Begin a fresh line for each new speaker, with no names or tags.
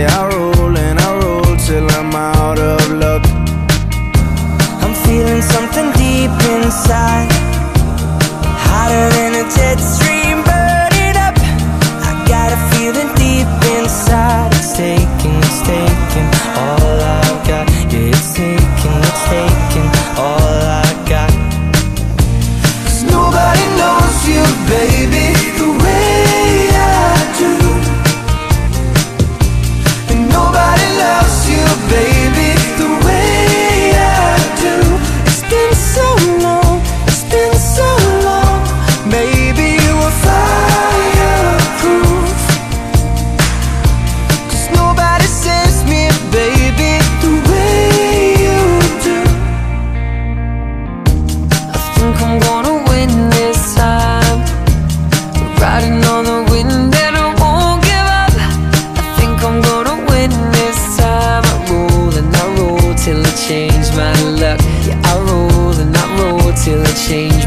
Yeah, I roll and I roll till I'm out of luck. I'm
feeling something deep inside.
this time. I roll and I roll till I change my luck. Yeah, I roll and I roll till I change